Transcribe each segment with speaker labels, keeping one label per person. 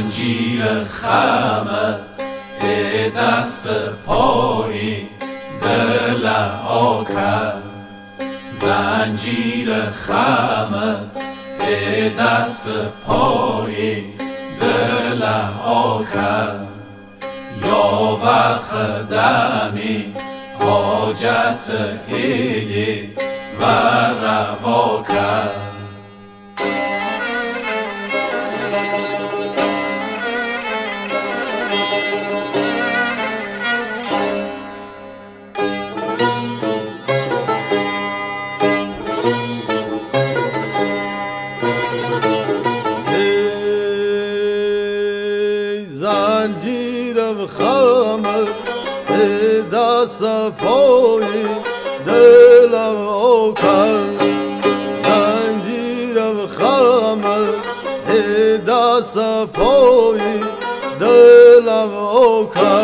Speaker 1: زنجیر خمت دست پایی دل آکر. زنجیر خمت دست پایی دل آکر. یا وقت دمی حاجت هیی و روا کرد
Speaker 2: دست پای دلم آکر زنجیرم خمه دست پای دلم آکر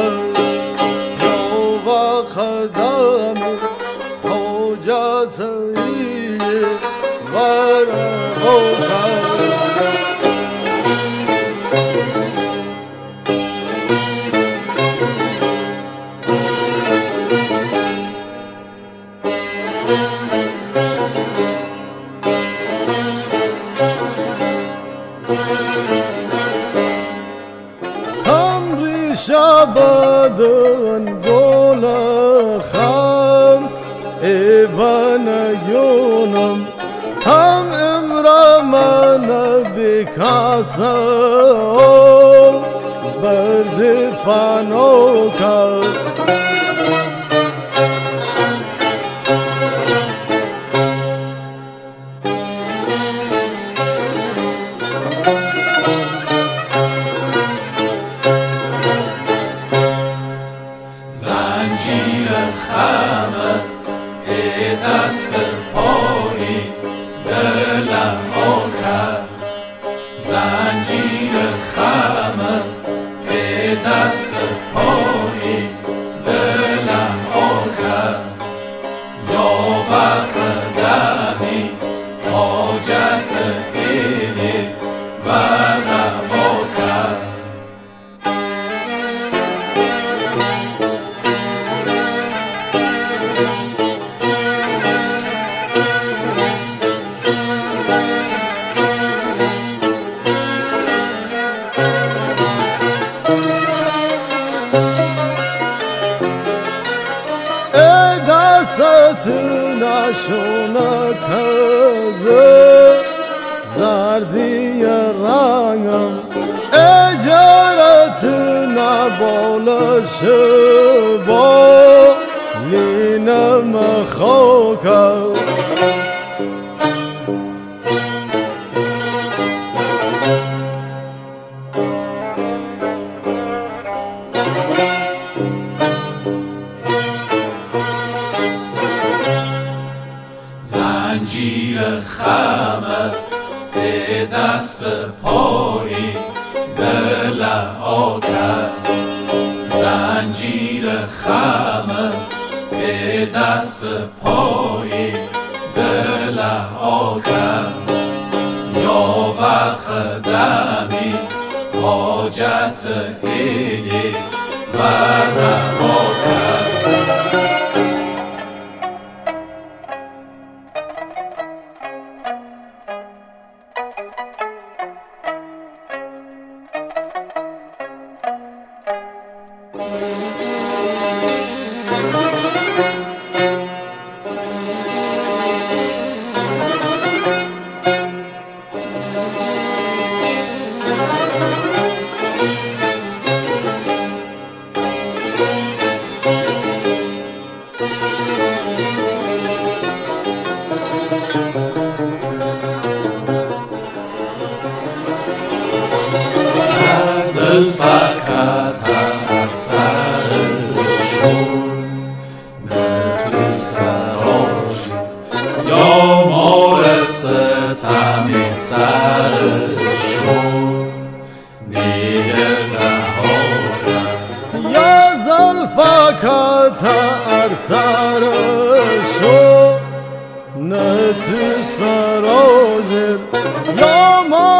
Speaker 2: بدن گل خم ایوان یونم هم امرا من بکاسم برد فنو کرد
Speaker 1: زنجیر خمت دست پایی دلم آکر زنجیر خمت دست
Speaker 2: نشونه کزه زردی رنگم. اجارت نبالش با لینم خاکم.
Speaker 1: زنجیر خمت دست پایی دل آکر زنجیر خمت دست پایی دل آکر یا وقت دمی حاجت ایی برنخواهد نیه زهارم
Speaker 2: یا زلفکت ار سر شو نه تو سراجر یا مار